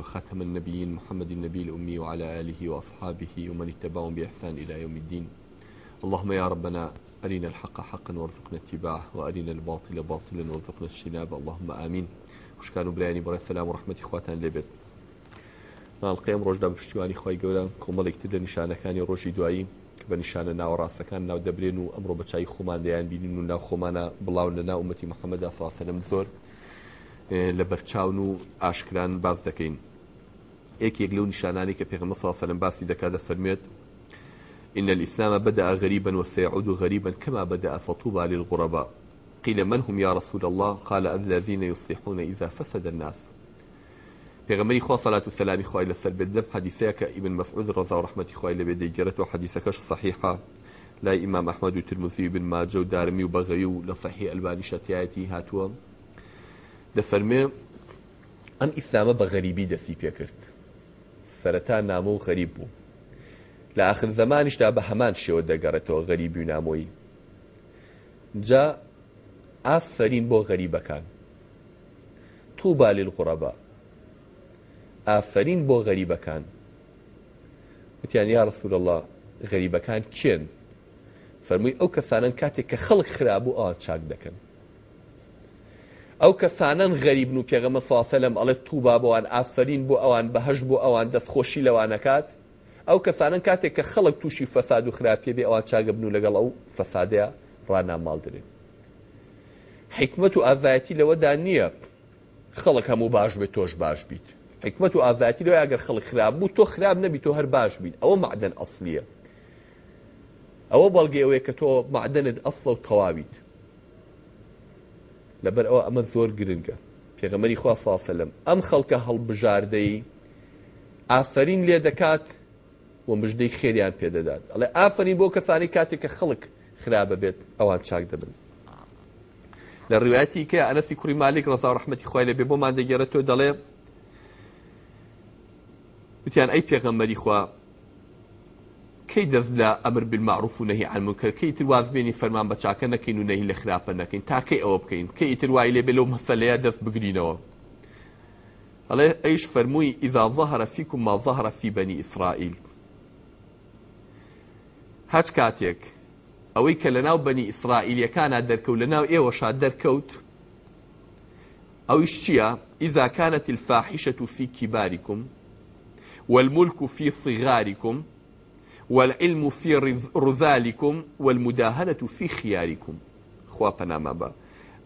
وخاتم النبيين محمد النبي الأمي وعلى آله وأصحابه ومن اتبعهم بإحسان إلى يوم الدين اللهم يا ربنا أرنا الحق حقا وارزقنا اتباعه وأرنا الباطل باطلا وارزقنا الشناب اللهم آمين وشكرا برياني برا السلام ورحمة إخواتان لبد نالقيم رجدا بشتواني خواهي قولا كومالك تدل نشانكاني روشي دوائي بە نیشانە ناوەڕاستەکان ناو دەبرێن و ئەمڕۆ بەچای خۆمان دەیان بینین و ناو خۆمانە بڵاو لە ناومەتی محەممەدا فاسەلم زۆر اه، لە بەرچاون لبرچاونو ئاشکران باز دکین ایک یک که پیغمبر صلی الله علیه و ساسەلم باسی دکاد فرمید إن الإسلام بدأ غریبا و وسيعود غریبا كما بدأ فطوبى للغرباء قيل من هم يا رسول الله قال الذين يصلحون إذا فسد الناس پیغمبر خوا سەلات و سەلامی خوای لەسەر بێت لەم حەدیثەیە کە ئیبن مەسعود ڕەزا و ڕحمەتی خوای لەبێ دەیگەرێتەوە حەدیثەکەش صحیحا لای ئیمام ئەحمەد و ترمزی و بن ماجە و دارمی و بغوی و لە صحیح ئەلبانی شەتیایەتی هاتووە دەفەرمێ ئەم ئیسلامە بە غەریبی دەستی پێکرد سەرەتا نامۆ و غەریب بوو لە ئاخر زەمانیشدا بە هەمان شێوە دەگەڕێتەوە غەریبی و نامۆی جا ئافرین بۆ غەریبەکان تووبا للغڕەبا ئافرین بۆ غەریبەکان وتیان یا ڕسول الله غەریبەکان کێن فەرمووی ئەو کەسانن کاتێک کە خەڵک خراببوو ئا چاک دەکەن ئەو کەسانن غەریبن و پێغەمە ساسەلم ئەڵێ تووبا بۆوان ئافرین بۆ ئەوان بەهش بۆ ئەوان دەستخۆشی لەوانەکات ئەو کەسانن کاتێک کە خەڵک تووشی فەساد و خراپێ بێ ئەوان چاگەبن و لەگەڵ ئەو فەسادەیە ڕاناماڵدرن حکمت و ئازایەتی لەوەدا نییە خەڵک هەموو باش بێت تۆش باش بیت حکمت و ئازاتی لەوە ئەگەر خەڵک خراپ بوو تۆ خراپ نەبی تۆ هەر باش بیت ئەوە معدەن ئەسلیە ئەوە بەڵگەی ئەوەیە کە تۆ معدەنت ئەسڵ و تەواویت لەبەر ئەوە ئەمە زۆر گرنگە پێغەمەری خوا ساسەلم ئەم خەڵکە هەڵبژاردەی ئافرین لێ دەکات و مژدەی خێریان پێدەدات ئەڵێ ئافرین بۆ کەسانی کاتێک کە خەڵک خراپە بێت ئەوان چاک دەبن لە ڕوایەتی کە ئەنەسی کوری مالک ڕزا ڕحمەتی خۆی لەبێ بۆمان دەگەرە تۆ دەڵێ وتیان ئەی پێغەمەری خوا کەی دەست امر ئەمر بالمعروف و نەهی عملکە کی ترواز بینی فرمان بەچاکە نەکەین و نەهی نهی لخراب نەکەین تاکەی ئەوە بکەین کە ئیتر وای لێ بێ لەو مەسەلەیە دەست بگرینەوە ئەڵێ ایش فەرمووی ئیذا ظهر فيكم ما ظهر في بني إسرائيل هەچ کاتێک ئەوەی کە لەناو بەنی لناو ای لەناو ئێوەشا دەرکەوت أو إشتيا إذا كانت الفاحشة في كباركم والملك في صغاركم والعلم في رذالكم والمداهنة في خياركم خوابنا ما با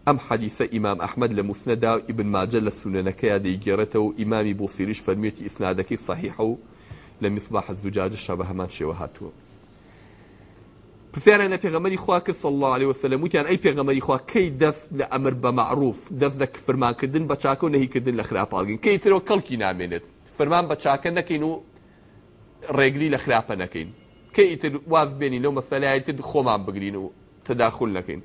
أم حديث إمام أحمد لە ابن ماجل السنن كيادي جيرتو إمام ئیمامی بۆ سیریش فەرمێتی ئیسنادەکەی صحیحە و لە میسباح زوجاجە شە بە هەمان شێوە هاتووە الله عليه وسلم وتیان أي پێغەمەری خوا كي دف لأمر بمعروف دف ذك فرمان كدن بچاكو نهي چاکە لخراب نەهیکردن لە خراپالگن کەی ترەوە کەڵکی نامێنێت ڕێگری لە خراپە نەکەین کە ئیتر واز بێنی لەو مەسەلایتر خۆمان بگرین و تداخل نەکەین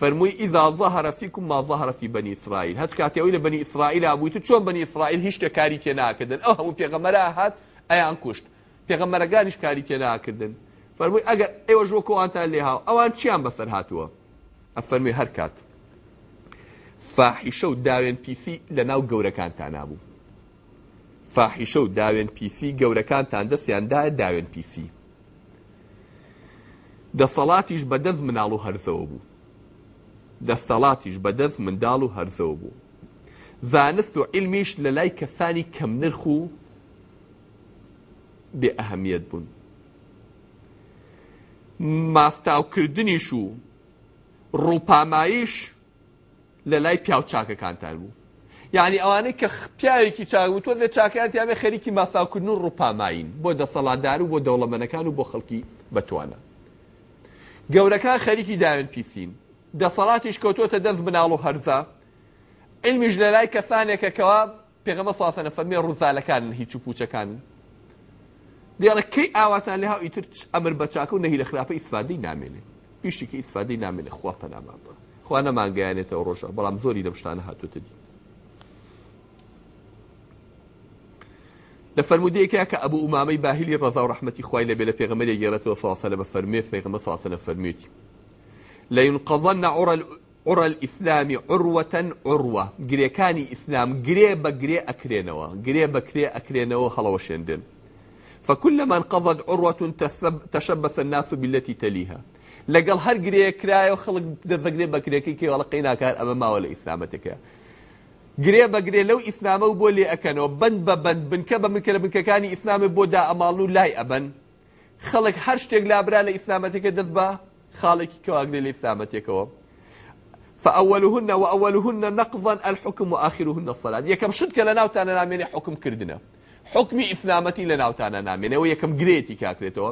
فەرمووی ئیدا ظهر فيكم ما ظهر في بني اسرائيل هەت کاتەوەی لە بنی ئیسرائیل ئابوویت چۆن بنی ئیسرائیل هیچ شتێکاری تێ ناکردن ئەو هەموو پێغەمەرە هات ئەیان کوشت پێغەمەرەکانیش کاری تێ ناکردن فەرمووی ئەگەر ئێوە ژۆکۆوانتان لێ هاو ئەوان چیان بەسەر هاتووە ئەفەرمووی هەر کات فاحیشە و داوێن پیسی لە ناو گەورەکانتان نابوو فاحیشە و داوێن پیسی گەورەکانتان دەستیاندایە داوێن پیسی دەسەڵاتیش بەدەست مناڵ و هەرزەوە بوو دەسەڵاتیش بەدەست منداڵ و هەرزەوە بوو زانست و علمیش لە لای کەسانی کەم نرخ و بێ ئەهەمیت بوون ماستاوکردنیش و ڕووپاماییش لە لای پیاو چاکەکانتان بوو یعنی ئەوانەی کە پیاوێکی چاوتوە لە چاکیان یاێ خەریکی ماساکردن و ڕووپاماین بۆ دەسەڵاتدار و بۆ دەوڵەمەنەکان و بۆ خەڵکی بتوانە گەورەکان خەریکی داوێن پیسین دەسەڵاتیش کەوتۆتە دەست بناڵ و هەرزە علمیش لە لای کەسانێکەکەەوە پێغەمە ساسەنە فەرمێ ڕووزالەکان هیچ و پوچەکان دیڵە کەی ئاواتان لە هاو ئیتر ئەمر بەچاکە و نەهی لە خراپە ئیسفادی نامێنێ پیشێکی ئیسفادی نامێنێ خوا پەنامابە خوا نەمانگەیانێتەوە ڕۆژە بەڵام زۆری لە شتانە هاتوتە دی لە فرمودەیەکە کە ابو ئومامی باهیلی رضا و رحمەتی خوای لەبێ لە پێغمەری گێرەەوە ساسە لەمە فەرمێت پێغمە ساسە لە فەرمیێتی لە ينقضن عرى عرى الإسلام عروة عروة گرێکانی ئیسلام اسلام بە گرێ ئەکرێنەوە گرێ بە کرێ ئەکرێنەوە هەڵەوە فكلما انقضت عروة تشبث الناس بالتي تليها لەگەڵ هەر گرێ کرایە و خەڵک دەزەگرێ بەکرێکی کێوەڵقی ناکار ئەمە ماوە لە ئیسلامەتەکە گرێ بەگرێ لو ئیسلامە و بولی اکنو بند بە بند بنکە بە منکە بن بنکەکانی ئیسلامە بو دا ئەماڵ و لای ئەبەن خەڵک هەر شتێک لابرا لە ئیسلامەتەکە دەست بە خاڵێکی کەواگرێ لە ئیسلامەتێکەوە فأولهن وأولهن نقضا الحكم وآخرهن الصلاة يكم حکم لناوتانا ناميني حكم كردنا حكم إثنامتي لناوتانا ناميني ويكم قريتي كاكريتو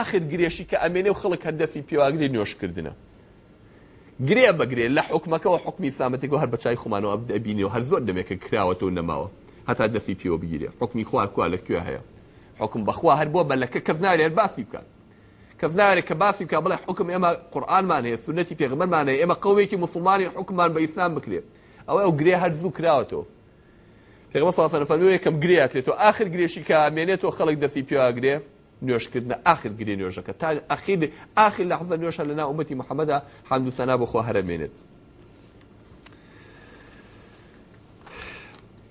آخر که قريشي كأميني هدفی پیو بيواغري نوش كردنا گرێ بگرێ لە حکمەکەەوە حکمی سامەتێک و هەر بەچای خمانەوە بدەبینی و هەر زۆر دەمێکە کراوەەوە نەماوە هەتا دەسی پیوە بگیرێ حکمی خوار کووا لەکوێ هەیە حکم بەخوا هەر بۆ بەلەکە کەس نارێت باسی بکات کەس نارێت کە باسی بکە بڵێ حکم ئێمە قورآانمان هەیە سنەتی پێغمەمانەیە ئێمە قوەیەکی مسلمانی حکمان بە ئیسلام بکرێ ئەوە ئەو گرێ هەر زوو کراوەەوە پێغمە ساسەرفەرەوە یەکەم گرێ کرێت و آخر گرێشی کامێنێت و خەڵک دەسی پیواگرێ نوێشکردن آخر گرێ نوێژەکە تا ئەخیر آخر لە حەزە نوێشە لە ناومەتی محەممەدا حەندوسەنا بەخوا هەرمێنێت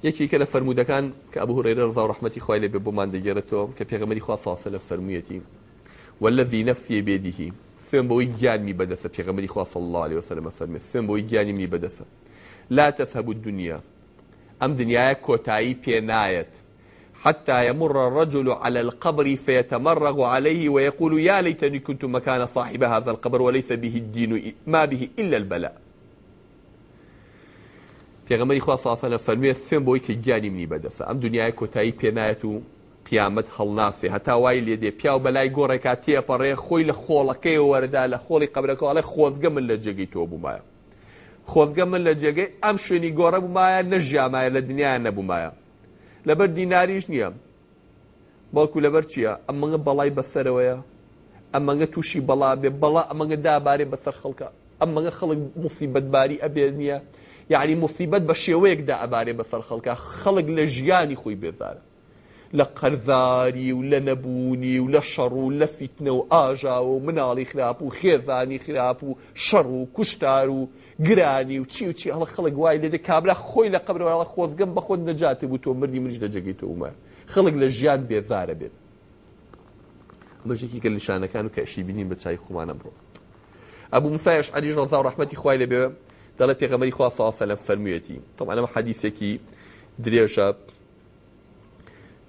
یەکی کە لە فرەرمودەکان کە ئەبوو ڕێرە ڕزا ڕحمەتی خخوای لێ بێ بۆمان دەگەێتەوە کە پێغەمەری خوا ساسە لە فەرموویەتی والذي نفسي بيده سم بوي جاني بدث في غمري خواص الله عليه وسلم فرمي سم بوي جاني مي بدث لا تذهب الدنيا ام دنياك كوتاي بينايت حتى يمر الرجل على القبر فيتمرغ عليه ويقول يا ليتني كنت مكان صاحب هذا القبر وليس به الدين ما به إلا البلاء پێغەمەری خوافافەنە فەرموێ سوێن بۆی کە گیانی منی بەدەسە ئەم دنیای کۆتایی پێنایەت و قیامەت هەڵناسێ هەتا وای لێ دێ پیا و بەلای گۆڕێکا تێپەڕێ خۆی لە خۆڵەکەی وەردا لە خۆڵی قبرەکەواڵێ خۆزگە من لە جێگەی تۆ بوومایە خۆزگە من لە جێگەی ئەم شوێنی گۆڕە بوومایە نەژیامایە لە دنیا نەبوومایە لەبەر دیناریش نییە بەڵکو لەبەر چییە ئەمەگە بەڵای بەسەرەوەیە ئەمەگە تووشی بەڵا بێ بەڵا ئەمەگە دابارێ بەسەر خەڵکە ئەمەگە خەڵک مفیبەتباری ئەبێ نییە یعنی مفیبەت بە شێوەیەکدا ئەبارێ بەسەر خەڵکە خەڵک لە ژیانی خۆی بێزارە لە قەرزاری و لە نەبوونی و لە شەڕ و لە فیتنە و ئاژاوە و مناڵی خراپ و خێزانی خراپ و شەڕ و کوشتار و گرانی و چی و چی هەڵ خەڵک وای لێدە کابرا خۆی لە قبرەوەڵە خۆزگەم بە خۆت نەجاتێ بوو تۆ مردی منش دەجەگەیتەوەمە خەڵک لە ژیان بێزارە بێت مەژێکی کە نیشانەکان و کەشی بینیم بە چای خومانە بڕۆ ئەبوو مسایش علی ڕزا و ڕحمەتی خوای لە بێ دەڵە پێغەمەری خوا ساسە لە فەرموویەتی تەمانەمە حەدیثێکی درێژە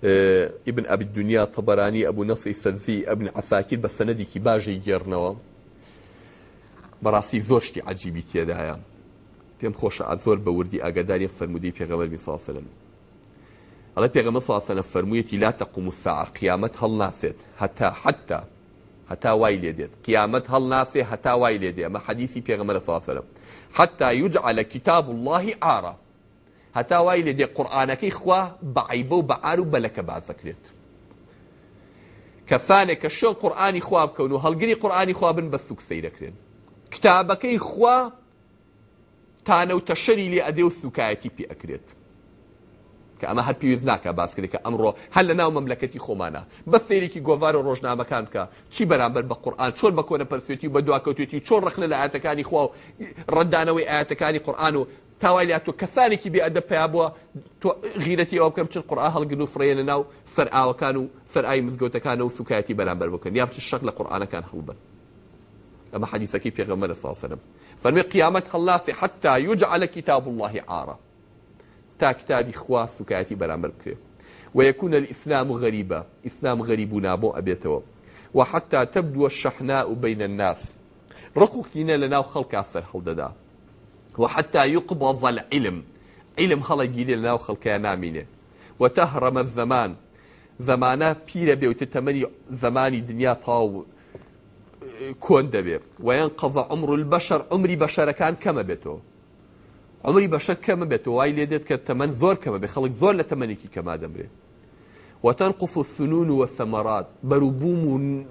ئبن ئەبی دنیا تەبەرانی ئەبوو نەسی سەرزی ئەبن عساکر بە سەنەدیکی باشی گێڕنەوە بەڕاستی زۆر شتی عجیبی تێدایە پێم خۆشە ئازۆر بە وردی ئاگداری فەرمودی پێغەمەربی فاسلم ئەڵە پێغەمە فاسەنە فەرموویەتی لا تەقوم ساع قیامەت هەڵ ناسێت هەتا حتا هەتا وای لێ دێت قیامەت هەڵ ناسێ هەتا وای لێ دێ ئەمە حەدیثی پێغەمەرە فاسەرم حتا یوجعل کتاب الله عارە هەتا وای لێ دێ قورآانەکەی خوا بەعیبە و بەعار و بەلەکە بازەکرێت کەفانێک کە شێڵ قورآانی خواب بکەون و هەڵگری قورآانی خوابن بە سوک سەیرەکرێن کتابەکەی خوا تانە و تەشەری لێ ئەدێ و سوکایەتی پێ ئەکرێت کە ئەمە هەر پێویست ناکە باسکرێککە ئەمڕۆ هەر لە ناو مەملەکەتی خۆمانە بە سێرێکی گۆڤار و ڕۆژنامەکان کە چی بەرامبەر بە قورآان چۆن بە کۆنە پەرسێتی و بە دواکەوتێتی چۆن ڕخ لە ئاەتەکانی خوا و ڕەندانەوەی ئاەتەکانی قورآان و تاوالياتو كثاني كي بي ادب ئەدە غيرتي او غیرەتی ئەو بکەم هل قورآ هەڵگن و فرێنە ناو سەر ئاوەکان و سەر ئای مزگەوتەکانە و سوکایەتی كان بکەن اما چ شەق لە قورآانەکان صلى الله عليه وسلم ساسەرم فەرمی قیامەت هەڵلاسی حتا یوجعل الله عارە تا كتابي خوا سوکایەتی بەرامبەر بکرێ ويكون الإسلام غريبا إسلام غريب نابو أبيتو وحتى تبدو الشحناء بين الناس رقو كينا لنا وخلق أثر حلددا وحتى يقبض العلم علم خلق جيلي لناو خلقيا نامينه وتهرم الزمان زمانه پیر به وت تمنی زمانی دنیا تاو کون دبه وينقض عمر البشر عمري بشر كان كما بيتو عمري بشر كما بيتو واي ليدت كتمن زور كما بخلق زور لتمنيكي كما دمره وتنقص السنون والثمرات بربوم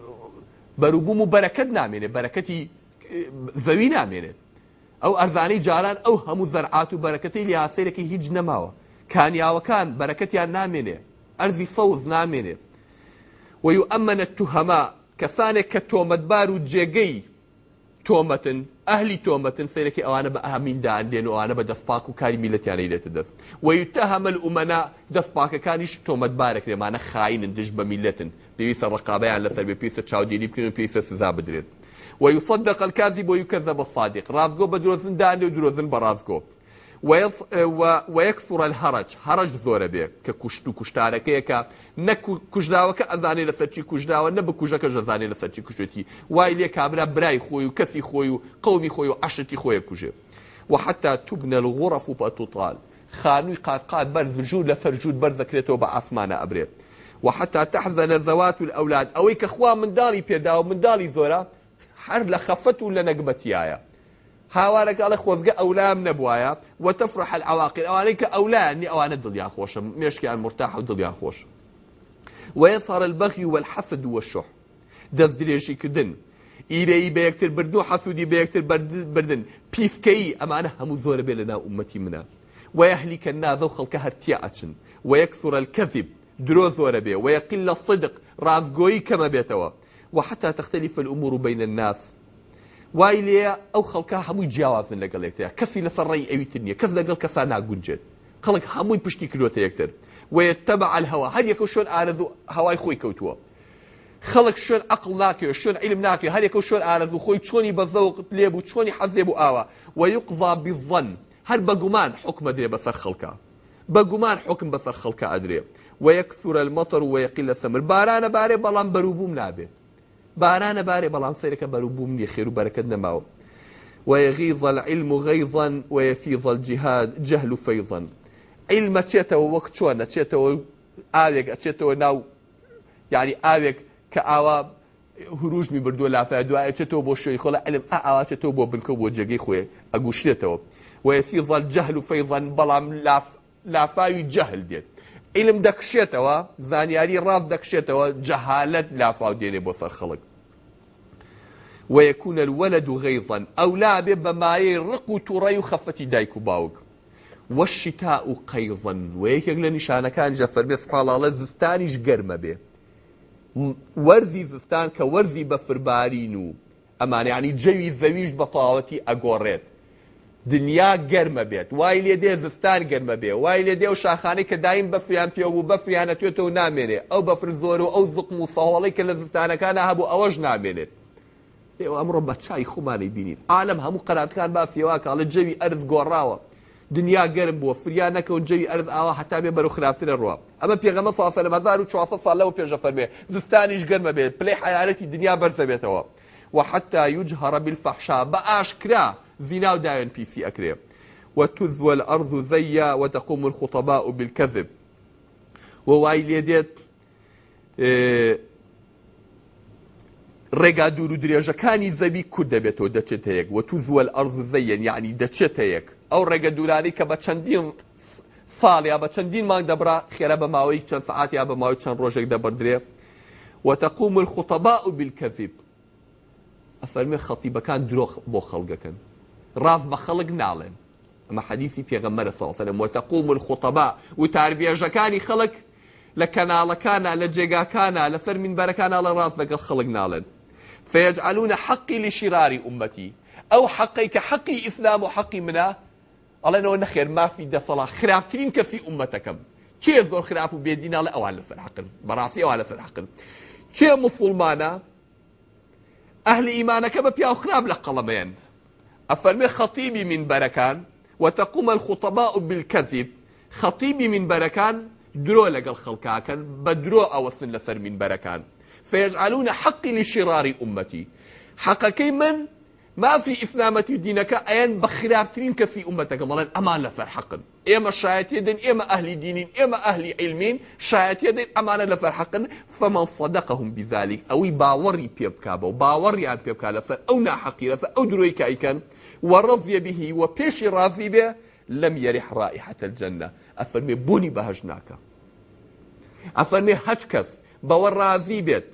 بربوم بركت نامنه بركتي ذوي نامنه ئەو ئەرزانەی جاران ئەو هەموو زەرعات و بەرەکەتی لیاسێرەکی هیچ نەماوە کانیاوەکان بەرەکەتیان نامێنێ ئەرزی فەوز نامێنێ وەیوئەمەنە توهەما کەسانێک کە تۆمەتبار و جێگەی تۆمەتن ئەهلی تۆمەتن سیرەکی ئەوانە بە ئەهمیندان دێن و ئەوانە بە دەستپاک و کاری میلەتیانەی دێتە دەست وەیوتەهەمەل ئومەنا دەستپاکەکانیش تۆمەتبارە کرێمانە خاینن دش بە میلەتن پێویستە ڕقابیان لەسەر بێ پێویستە چاودێری بکەن و پێویستە سزا بدرێت ويصدق الكاذب ويكذب الصادق رازقو بدروزن داني ودروزن برازقو ويص... اه، و... ويكثر الهرج هرج زۆرە به ككشتو کوشت نكو کوشتارەکەیەکە نەک کوژداوەکە ئەزانێ لە سەرچی کوژداوە نە بە کوژەکە ژەزانێ لە سەرچی کوشتێتی وای لێ کابرا برای خۆی و کەسی خۆی الغرف وبتطال خانوي قاد بەرز جوود جود سەرجوود بەرزەکرێتەوە بە ئاسمانە ئەبرێت وحتى تحزن زەوات الأولاد ئەولاد ئەوەی من خوا بيداو من و منداڵی لخفت ولا خەفەت يايا لە نەگبەتیایە هاوارەکە ئەڵە خۆزگە ئەولام نەبوایە وتفرح العواقل أني کە ئەولانی يا خوش خۆشم مێشکیان مرتاح و يا خوش ويظهر البغي والحسد والشح دذ درێژی كدن ئیرەی بيكتر یەکتر بردن و حەسوودی بە یەکتر بردن پیفکەی ئەمانە هەموو زۆرە بێ لە ناو ويهلك الناس وخلق هرتيا ويكثر الكذب درو زۆرە بي ويقل الصدق صدق كما بيتوا وحتى تختلف الأمور بين الناس وای أو خلقها خەڵکە هەمووی جیاوازن لەگەڵ یەکتەیە کەسی لەسەر ڕێی ئەویتن نیە کەس لەگەڵ کەسا ناگونجێت خەڵک هەمووی پشتی کردوتە یەکتر وەیە تەبع هەوا هەر یەکە شۆن ئارەز و هەوای خۆی کەوتووە عقل ناکێ شوێن علم ناکێ هل یەکە شوێن ئارەز خوي خۆی چۆنی بەزەوقت لێبوو چۆنی حەزێ بوو ئاوە وەیقضا بظن هەر بەگومان حکمە درێ بەسەر خەڵکە بەگومان حکم بەسەر خەڵکە ئەدرێ وەیەکسورە المەتر وەیەقیل لە سەمر بارانە بارێ بەڵام بارانە بارێ بەڵام سەیرەکە بەرووبووم نیە خێر و بەرەکەت نەماوە ويغيظ العلم غيظا ويفيض الجهاد جهل فيضا علم چێتەوە وەک چۆنە چێتەوە ئاوێک ئەچێتەوە ناو يعني یاری ئاوێک کە ئاوا هروژمی بردووە لافای دوایە چێتەوە بۆ شوی خۆڵە ئەلم ئاواچێتەوە بۆ بنکە بۆ جێگەی خۆێ ويفيض الجهل فيضا و لا لا فاي جهل ديت ئیلم دەکشێتەوە زانیاری ڕاست دەکشێتەوە جەهالەت لافااو دێنێ بۆ سەر خەڵک وەیەکوونە الولد غەیظەن ئەولا بێ بەمایەی ڕق و تووڕی و خەفەتی دایک و باوک وەشتا و قەیظەن وەیەکێک لە نیشانەکان جەفەر بێ سقاڵاڵە زستانیش گەرمە بێ وەرزی زستان کە وەرزی بە فربارین و ئەمانیانی جەوی زەویش بە تەواوەتی ئەگۆڕێت دنیا گەرمە بێت وای لێ دێ زستان گەرمە بێ وای لێ دێ و شاخانەی کە دایم بەفریان پێ و بەفریانە توێتە و نامێنێ ئەو بەفر زۆر و ئەو زقم و سەهۆڵی کە لە زستانەکانە هەبوو ئەوەش نامێنێت ئێوە ئەمڕۆ بە چای خۆمانی بینین ئالم هەموو قەراتکان بافیێواکە لە جەوی ئەرز گۆڕاوە دنیا گەرم بووە فریان نەکەون جەوی ئەرز ئاوا هەتا بێ بەرو خراپترە ڕوە ئەمە پێغەمە فافەر مەزار و چوافە ساڵەوە پێشە فەرمێ زستانیش گەرمە بێت پلەی حیارەتی دنیا بەرزە بێتەوە وحتى يجهر بالفحشاء بأشكرا زنا داين بي سي أكري وتذوى الأرض زيا وتقوم الخطباء بالكذب وواي ليديت ڕێگا دورو دريجا كاني زبي کورد بيتو دەچێت وتذوى الأرض زيا يعني ئەرز أو یعنی دەچێت هەیەک ئەو ڕێگە دورانی کە بە چەندین ساڵ یا بە چەندین مانگ دەبرا خێرە بە ماوەی چەند سعات یا بە ماوەی چەند ڕۆژێک دەبدرێ وتەقوم الخطباء بالكذب أفرمي خطيبة كان دروخ بو خلقكن راست بە خەڵک ناڵێن ئەمە حەدیثی پێغەممەرە ساڵسەلم وتەقوم الخوتەبا و تاربیێژەکانی جاكاني خلق کەناڵەکانە لە جێگاکانە لە لفر من بركانا ڕاست بخلق خلق ناڵێن فيجعلون حقي لشرار أمتي أو حقي كحقي إسلام وحقي منا الله نو نخير ما في صلاة خراب ترين كفي أمتكم كي زور خراب بيدينا لا سر فرحقن براسي أو على سر فرحقن كي مسلمانا أهل إيمانك ما ببيا خراب لقلمين أفرمي خطيبي من بركان وتقوم الخطباء بالكذب خطيبي من بركان درو لك خەڵکاکەن بدرو درۆ لفر من بركان فيجعلون حقي لشرار أمتي حقك من ما في إثنامة دينك أين بخرابترين كفي أمتك ملان أمان لفر حقا إما شايت يدن إما أهل دين إما أهل علمين شايت يدن أمان لفر حقا فمن صدقهم بذلك أو باوري بيبكابا باوري عن بيبكا لفر أو ناحقي لفر أو دروي كايكا ورضي به وبيش راضي به لم يرح رائحة الجنة أفرمي بوني بهجناك أفرمي هجكف بور راضي بيت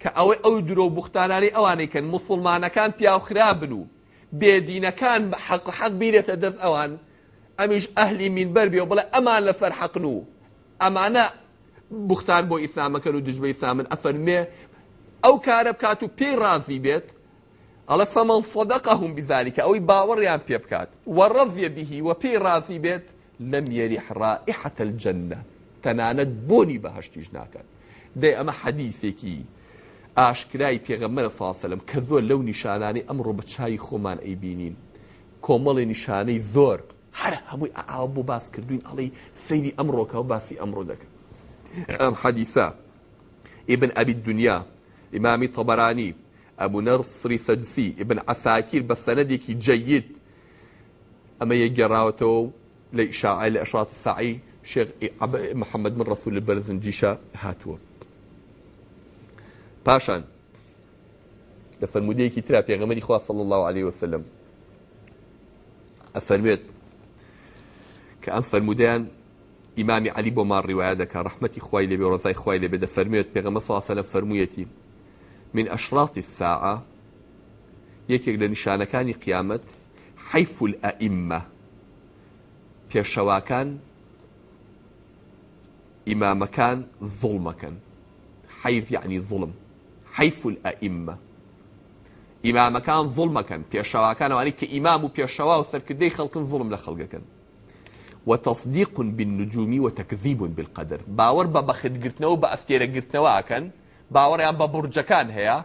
كأوي أو درو بختاناني أواني كان مسلمان كان بياو خرابنو بيدين كان حق حق بيرة دف أوان أمش أهلي من بربي وبلا أمان لسر حقنو أمانا بختان بو إسلام كانوا دجبي إسلام أفرمي أو کارە بي راضي بيت ئەڵە فەمەڵ فەدەقەهم بذلكە ئەوەی باوەڕیان پێ بکات وەڕەزیە بیهی وە پێی ڕازی بێت لەم یێری حڕائحەتە الجەنە تەنانەت بۆنی بەهشتیش ناکات دەی ئەمە حەدیثێکی ئاشکرای پێغەمەرە فاسەلم کە زۆر لەو نیشانانی ئەمڕۆ بە چای خۆمان ئەیبینین کۆمەڵی نیشانەی زۆر هەر هەمووی ئاو بۆ باس کردوین ئەڵەی سەیری ئەمڕۆکە و باسی ئەمڕۆ دەکەن ئەم حەدیسە ئیبن ئەبی دنیا ئیمامی تەبەرانی ئەبوو نەرسری سەدسی ابن عساکیر بە سەنەدێکی جەید ئەمە یەکگەڕاوەتەوە لە ئیشاعی لە ئەشات سعی شێخ محەممەد من ڕسوول لە بەرزنجیشە هاتووە پاشان لە فەرمودەیەکی ترا پێغەمەری خوا صلی الله عليه وسلم ئەفەرمێت کە ئەم فەرمودیان ئیمامی علی بۆ ما ڕیواە دەکە ڕحمەتی خوای لێبێ ڕزای خوای لێبێ دەفەرمێت پێغەمە ساسە لە فەرموویەتی من أشراط الساعة یەکێک لە نیشانەکانی قیامەت حیفول ئەئیممە پێشەواکان ئیمامەکان زڵمەکەن حیف یعنی يعني زڵم حیفول ئەئیممە ئیمامەکان زڵمەکەن پێشەواکان ئەوانی وعني كإمام في پێشەوا و سەرکردەی خلق ظلم لخلق كان وتصديق بالنجوم وتكذيب بالقدر باور ببخت قرتنەوە بە ئەستێرە گرتنەوە ئەکەن باوەڕیان بە بورجەکان هەیە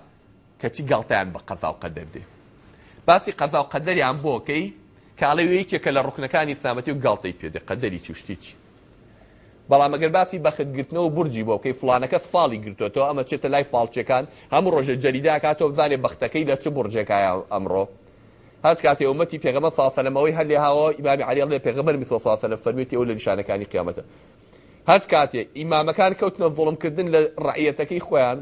کەچی گڵتیان بە قەزا و قەدەر دێ باسی قەزا و قەدەریان بۆکەی کاڵەیەکێکە لە ڕوکنەکانی سامەتی و گڵتی پێدێ قەدەری چشتیی بەڵام ئەگەر باسی بەخەتگرتنەوە برجی بۆ بکەی فلانەکە فاڵی گرتوێتەوە ئەمە چێتە لای فالچەکان هەموو ڕۆژە جەریداکاتەوە بزانێ بەختەکەی لە چ برجێکایە ئەمڕۆ هەچ کاتی ئەومەتی پێغەمە ساسەلمەوەی هەر لێهاوە ئیبامی علی لێ پێغەمەر میسۆساسە لە فەرمیێتی ئەو لە نیشانەکانی قیامەتە هەت کاتێک ئیمامەکان کەوتنە ڤڵمکردن لە ڕعەتەکەی خۆیان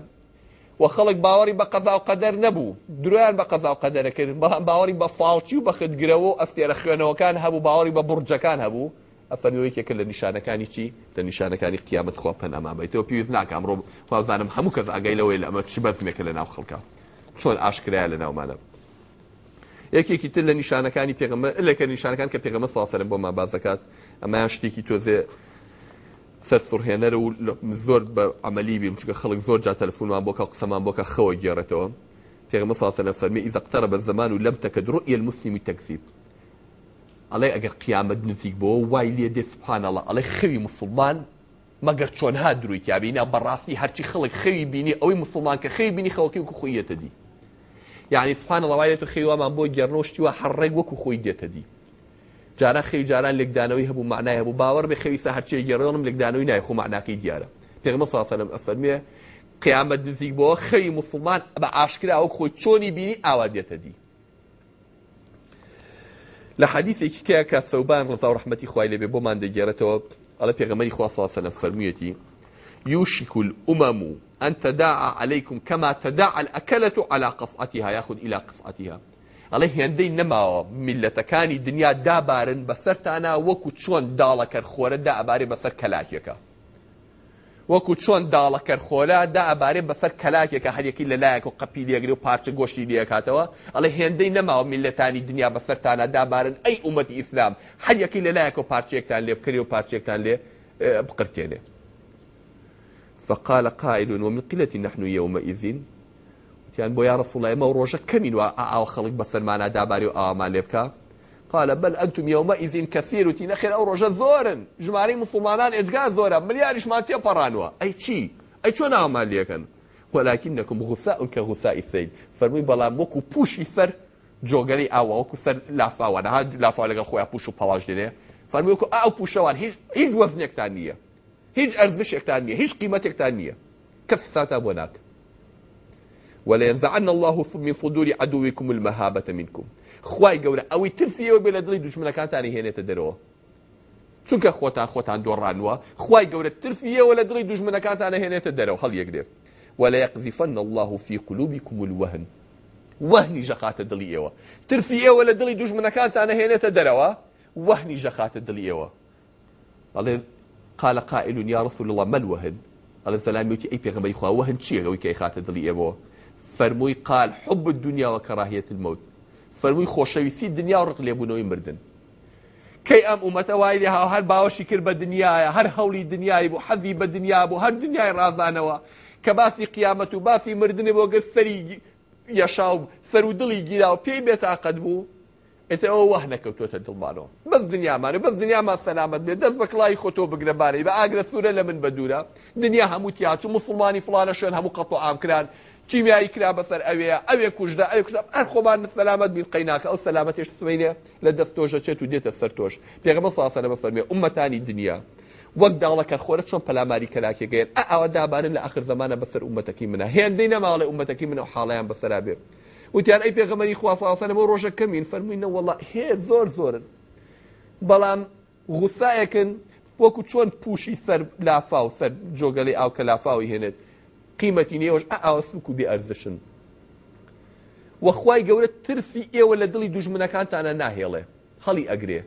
و خەڵک باوەری بە قەزا و قەدەر نەبوو درویان بە قەزا و قەدەرەکردن بەڵام باوەری بە فاڵچی و بە خدگرەوە و ئەستێرە خوێنەوەکان هەبوو باوەری بە بڕجەکان هەبوو ئەفەنەوەیکێکە لە نیشانەکانی چی لە نیشانەکانی قیامەت خۆ پەنامابیتەوە پێویست ناکەم ڕۆ خوازانم هەموو کەس ئەگەی لەوەی لە ئەمە چی بەزمێکە لە ناو خەڵکە چۆن ئاشکرایە لە ناومانە یەکێکی تر لە نیشانەکانی پێغمە لەکە نیشانەکان کە پێغمە ساسەرم بۆ ما بازەکات ئەمایان شتێکی تۆزێ سەرسوڕهێنەر و زۆر بە ئەعملی بیم چکە خەڵک زۆر جا تەلفونمان بۆکە قسەمان بۆکە خەوە گێڕێتەوە پێغمە ساسەە فەرمی ئیزەقتەرە بە زمان و لەم تەکە درۆ ئیل مسلمی تەکسیب ئەڵێ ئەگەر قیامەت نزیک بۆ وای لێ دێ سوبحانەڵە ئەڵێ خەوی مسلمان مەگەر چۆنها درویتیا بینە بەڕاستی هەرچی خەڵک خەوی بینی ئەوەی مسلمان کە خەوی بینی خەڵکی وکو خۆی دێتە دی یعنی سوبحانەڵە وای لێت و خەیوامان بۆ گێڕنۆشتی وە هەڕێک وەکو خۆی دێتە دی جارە خەوی جاران لێکدانەوەی هەبوو معنای هەبوو باوەڕ بە خەویسە هەرچی گەڕێڵم لێکدانەوەی نایخۆ معناکەی دیارە پێغمە ساسەلم ئەفەرمێ قیامەت نزیک بۆ خەوی مسلمان بە ئاشکراوە خۆی چونی بینی ئاوا دی لە که که کە سەوبان ڕزا و ڕحمەتی خوای لێبێ بۆمان دەگێرێتەوە ئەڵە پێغەمەری خوا ساسەلم فەرموویەتی يوشك الأمم أن تداعى عليكم كما تداعى الأكلة على قفعتها يأخذ إلى قفعتها ئەڵێ هێندەی نەماوە میلەتەکانی دنیا دابارن بە سەرتانا وەکو چۆن داڵەکەر خۆرە دا ئەبارێ بەسەر کەلاکێکە وەکو چۆن داڵەکەر خۆلا دا ئەبارێ بەسەر کەلاکێکە هەرەکی لەلایەک و قەپی لێگری و پارچە گۆشتی دیەکاتەوە ئەڵێ هێندەی نەماوە میلەتانی دنیا بە سەرتانە دابارن ئەی عومەتی ئیسلام هەرەکی لەلایەک و پارچێکتان لێ بکری و پارچێکتان لێ بقرتێنێ فقال قائل ومن قلة نحن يومئذ كان بويا رسول الله ئەمە ڕۆژە كمين ئاو او خلق فەرمانە داباری و ئاوامان لێ بکە قالە بەل كثير یومە ئیزین او روجا زورا جماري ڕۆژە زۆرن ژماری مسلمانان ئێجگا زۆرە ملیاریشمان اي پەڕانوە ئەی چی ئەی چۆن ئامان لێکەن وەلاکینەکم غوساء كغوساء السيل فەرمووی بەڵام وەکو پوشی سەر جۆگەری ئاوا وەکو سەر لافاوە لافا لەگە خۆیان پوش و پەڵاش دێنێ فەرمووی وەکو ئاو پوشەوان هیچ هیچ وەزنێکتان هيج هیچ ئەرزشێکتان هيج هیچ قیمەتێکتان نییە کەس حسابتان ولينزعن الله من صدور عدوكم المهابة منكم خواي قولة او ترسيو بلا دلي دشمنكان تاني هنا تدروه تدروا چونکە خۆتان خۆتان دۆڕانوە خی گەورە ترفیەوە لە دڵی دوژمنەکانتانە هنا تدروه هل يقدر ولا يقذفن الله في قلوبكم الوهن وهني جخات دليوا ترفي ولا دلي دجمنكانت انا هنا تدروه وهني جخات دليوا قال قال قائل يا رسول الله ما الوهن قال السلام يوتي اي بيغمبر يخوا وهن شي وكي خات دليوا فەرمووی قال حب الدنيا وكراهية الموت فەرمووی خۆشەویستی دنیا و ڕق لێبوونەوەی مردن کەی ئەم ئومەتە وای لێها هەر باوەشی کرد بە دنیاە هەر هەولی دنیای بوو حەزی بە دنیا بوو هەر دنیای ڕازانەوە کە باسی قیامەت و باسی مردنی بۆ گەر سەری یەشاو سەر و دڵی گیرا و پێی بێتاقەت بوو ئێتە ئەوە وەه نەکەوتۆتە دڵبانەوە بەس دنیامانە بەس دنیامان سەلامەت بێت دەست بە کڵی خۆتۆ بگرەبارەی بە ئاگرە سوورە لە من بە دوورە دنیا هەموو تیاچ و مسلمانی فلانە شوێن هەموو قەت و ئامکران کیمیایی کرا بەسەر ئەوەیە ئەوێ کوژدا ئەو کوژدا ئەر خۆمان سەلامەت بین قەیناکە ئەو سەلامەتێش سمینێ لە دەست تۆژە چێت و دێتە سەر تۆش پێغمە ساسەرە بە فەرمێ عومەتانی دنیا وەک داڵەکە خۆرە چۆن پەلاماری کەلاکێگەیت ئەوە دابارن لە ئاخر زمانە بەسەر عومەتەکی منە هێندەی نەماڵی عومەتەکی منە و حاڵیان بەسەرا بێ وتیان ئەی پێغەمەری خواسەسەنە بۆ ڕۆژە کەمین فەرمووینە وڵا هێ زۆر زۆرن بەڵام غوسایەکن وەکو چۆن پوشی سەر لافااو سەر جۆگەلی ئاو کە لافااوی هێنێت قیمەتی نێوەش ئاسووک و بێئەرزشن وەخوای گەورە ترسی ئێوە لە دڵی دوژمنەکانتانە ناهێڵێ هەڵی ئەگرێ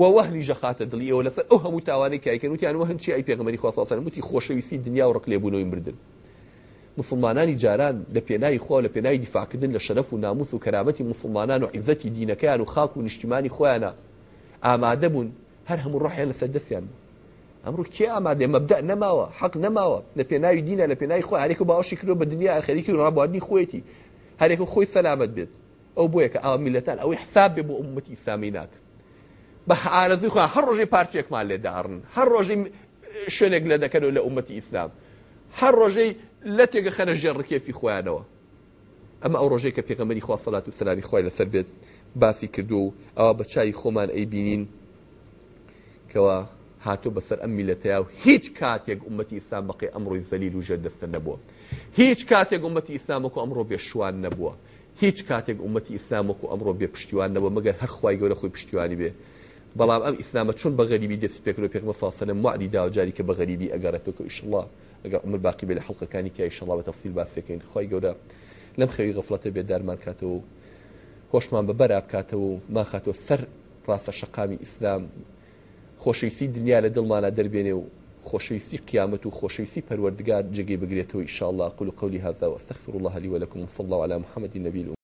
وەوەهلی ژەخاتە دڵی ئێوە لەسەر ئەو هەموو تاوانەی کایکەن وتیان وە هەنچی ئەی پێغمەری خواسەسەر وتی خۆشەویستی دنیا و ڕقلێبوونەوەی بردن مسلمانانی جاران لە پێناوی خۆ لە پێناوی دیفاکردن لە شەرەف و ناموس و کەرامەتی مسلمانان و عیزەتی دینەکەیان و خاک و نیشتیمانی خۆیانە ئامادە بوون هەر هەموو ڕحیان لەسەر دەستیان بوو ئەمڕۆ کێ ئامادێ مەبدا نەماوە حەق نەماوە لە پێناوی دینە لە پێناوی خۆ هەرێک باوەشی کردو بە دنیا ئەخەریکی و ڕابواردنی خۆیەتی هەرێک خۆی سەلامت بێت ئەو بۆیە کە ئامیلەتان ئەوەی حساب بێ بۆ عمەتی ئیسلامی ناکە بە عارەزی خۆیان هەر ڕۆژی پارچێکمان لێداڕن هەر ڕۆژی شوێنێک لە دەکەن و لە عمەتی ئیسلام هەر ڕۆژەی لە تێگە خەنە ژێڕکێفی خۆیانەوە ئەمە ئەو ڕۆژەیە کە پێغەمەری خوا سەلات و سلامی خۆی لەسەر بێت باسی کردو و ئەوە بە چای خۆمان ئەیبینین کەەوە هاتوو بەسەر ئەم میلەتەیە و هیچ کاتێک عومەتی ئیسلام بەقی ئەمڕۆی زەلیل و ژێردەستە نەبووە هیچ کاتێک عومەتی ئیسلامەکو ئەمڕۆ بێشوان نەبووە هیچ کاتێک عومەتی ئیسلامەکو ئەمڕۆ بێ پشتیوان نەبووە مەگەر هەرخوای گەورە خۆی پشتیوانی بێ بەڵام ئەم ئیسلامە چون بە غەریبی دەست پێکرۆ پێکمە فاسەنە معدی داوجاری کە بە غەریبی ئەگەڕێتەوە ئیشله ئەگەر عمر باقی بێ لە حڵلقەکانی کای شڵا بە تەفسیل باسەکەین خی گەورە لەم خەوی غەفلەتە بێ دارمان کاتەوە هۆشمان بە بەرابکاتەوە و ماخاتەوە سەر ڕاستە شقامی ئیسلام خۆشەویستی دنیا لە دڵمانە دەربێنێ و خۆشەویستی قیامەت و خۆشەویستی پەروەردگار جێگەی بگرێتەوە ئیشاءالله قول قولي هذا واستغفر الله لي ولكم وصلى الله على محمد النبي